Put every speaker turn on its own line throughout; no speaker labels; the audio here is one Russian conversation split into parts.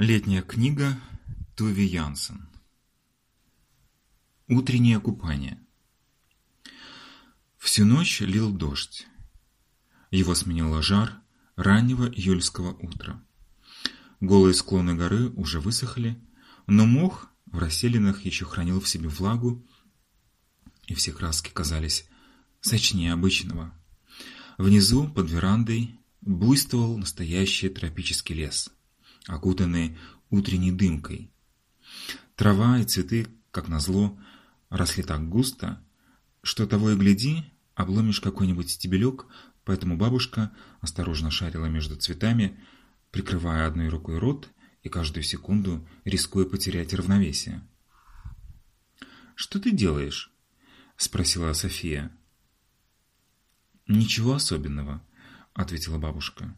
Летняя книга Туви Янсен. Утреннее купание. Всю ночь лил дождь. Его сменил жар раннего июльского утра. Голые склоны горы уже высохли, но мох в расселинах еще хранил в себе влагу, и все краски казались сочнее обычного. Внизу, под верандой, буйствовал настоящий тропический лес – окутанные утренней дымкой. Трава и цветы, как назло, росли так густо, что того и гляди, обломишь какой-нибудь стебелек, поэтому бабушка осторожно шарила между цветами, прикрывая одной рукой рот и каждую секунду рискуя потерять равновесие. «Что ты делаешь?» – спросила София. «Ничего особенного», – ответила бабушка.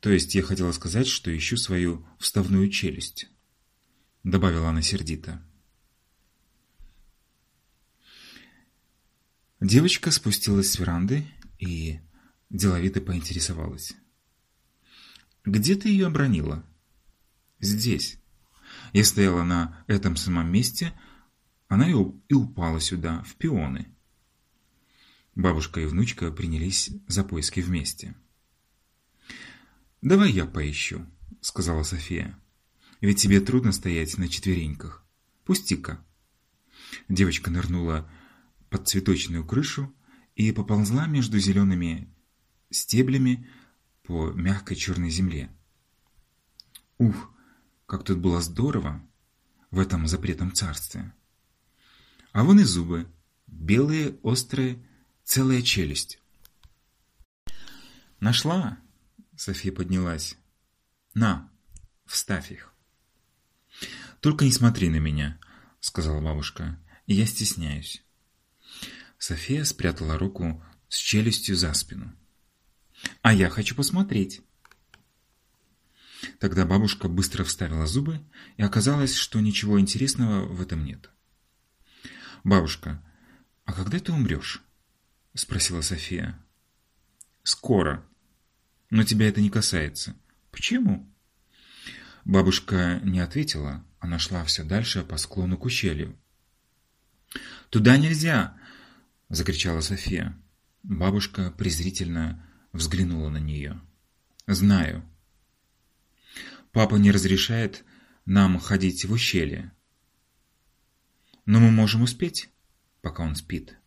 То есть я хотела сказать, что ищу свою вставную челюсть. Добавила она сердито. Девочка спустилась с веранды и деловито поинтересовалась. «Где ты ее обронила?» «Здесь. Я стояла на этом самом месте, она и упала сюда, в пионы». Бабушка и внучка принялись за поиски вместе. «Давай я поищу», — сказала София. «Ведь тебе трудно стоять на четвереньках. Пусти-ка». Девочка нырнула под цветочную крышу и поползла между зелеными стеблями по мягкой черной земле. Ух, как тут было здорово в этом запретном царстве. А вон и зубы, белые, острые, целая челюсть. «Нашла!» София поднялась. «На, вставь их». «Только не смотри на меня», — сказала бабушка, — «я стесняюсь». София спрятала руку с челюстью за спину. «А я хочу посмотреть». Тогда бабушка быстро вставила зубы, и оказалось, что ничего интересного в этом нет. «Бабушка, а когда ты умрешь?» — спросила София. «Скоро», но тебя это не касается. Почему? Бабушка не ответила, она шла все дальше по склону к ущелью. «Туда нельзя!» – закричала София. Бабушка презрительно взглянула на нее. «Знаю. Папа не разрешает нам ходить в ущелье. Но мы можем успеть, пока он спит».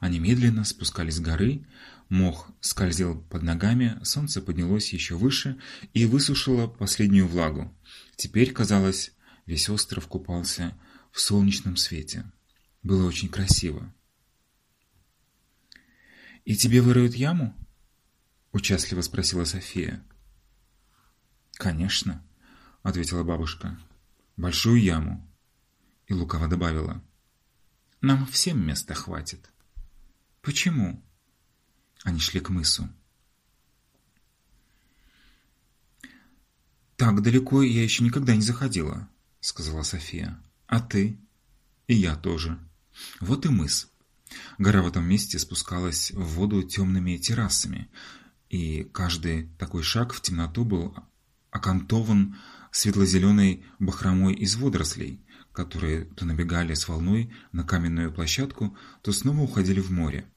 Они медленно спускались с горы, Мох скользил под ногами, солнце поднялось еще выше и высушило последнюю влагу. Теперь, казалось, весь остров купался в солнечном свете. Было очень красиво. «И тебе выроют яму?» – участливо спросила София. «Конечно», – ответила бабушка. «Большую яму». И лукаво добавила. «Нам всем места хватит». «Почему?» Они шли к мысу. «Так далеко я еще никогда не заходила», — сказала София. «А ты?» «И я тоже. Вот и мыс». Гора в этом месте спускалась в воду темными террасами, и каждый такой шаг в темноту был окантован светло-зеленой бахромой из водорослей, которые то набегали с волной на каменную площадку, то снова уходили в море.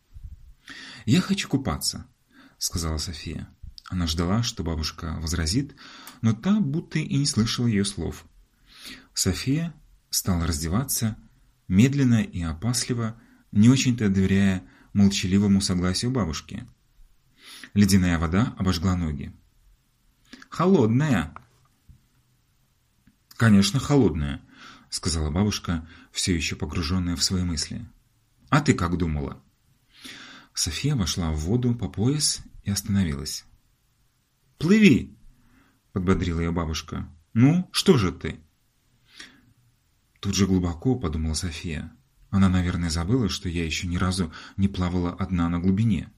«Я хочу купаться», — сказала София. Она ждала, что бабушка возразит, но та будто и не слышала ее слов. София стала раздеваться, медленно и опасливо, не очень-то доверяя молчаливому согласию бабушки. Ледяная вода обожгла ноги. «Холодная!» «Конечно, холодная», — сказала бабушка, все еще погруженная в свои мысли. «А ты как думала?» София вошла в воду по пояс и остановилась. «Плыви!» – подбодрила ее бабушка. «Ну, что же ты?» Тут же глубоко подумала София. Она, наверное, забыла, что я еще ни разу не плавала одна на глубине.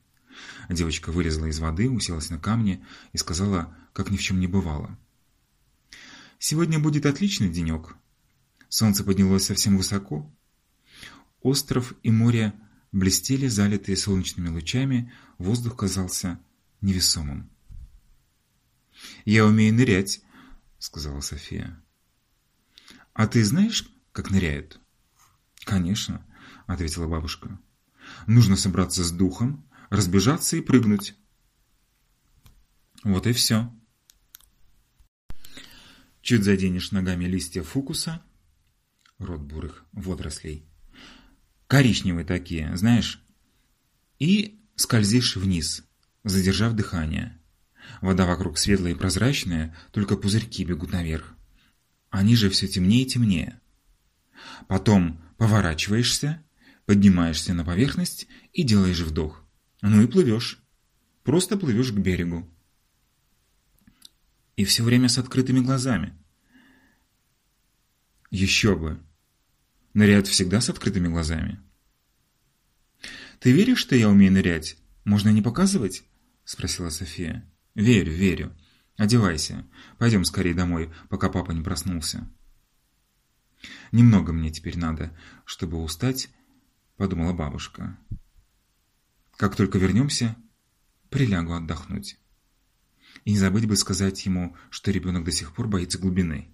Девочка вылезла из воды, уселась на камни и сказала, как ни в чем не бывало. «Сегодня будет отличный денек. Солнце поднялось совсем высоко. Остров и море – блестели залитые солнечными лучами, воздух казался невесомым. «Я умею нырять», — сказала София. «А ты знаешь, как ныряют?» «Конечно», — ответила бабушка. «Нужно собраться с духом, разбежаться и прыгнуть». Вот и все. Чуть заденешь ногами листья фукуса, род бурых водорослей, коричневые такие, знаешь, и скользишь вниз, задержав дыхание. Вода вокруг светлая и прозрачная, только пузырьки бегут наверх. Они же все темнее и темнее. Потом поворачиваешься, поднимаешься на поверхность и делаешь вдох. Ну и плывешь. Просто плывешь к берегу. И все время с открытыми глазами. Еще бы. Ныряют всегда с открытыми глазами. «Ты веришь, что я умею нырять? Можно не показывать?» – спросила София. «Верю, верю. Одевайся. Пойдем скорее домой, пока папа не проснулся». «Немного мне теперь надо, чтобы устать», – подумала бабушка. «Как только вернемся, прилягу отдохнуть». И не забыть бы сказать ему, что ребенок до сих пор боится глубины.